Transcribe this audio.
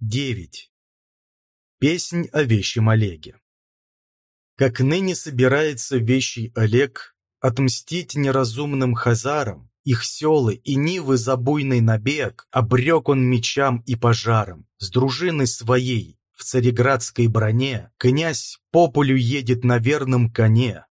9. Песнь о вещем Олеге Как ныне собирается вещий Олег Отмстить неразумным хазарам, Их селы и нивы за буйный набег Обрек он мечам и пожаром. С дружиной своей в цареградской броне Князь по полю едет на верном коне,